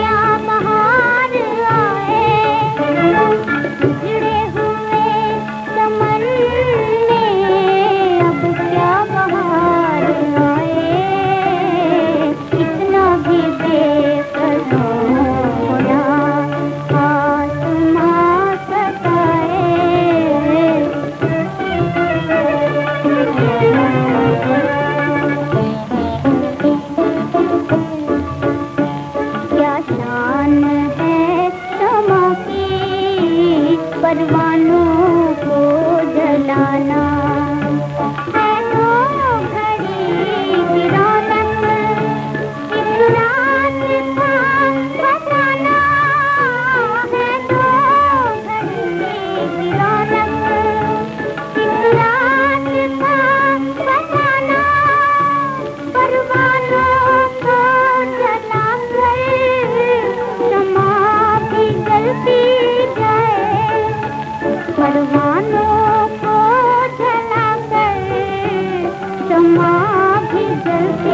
呀 परवानों को जलाना। परवानों को जला कर समा भी जलते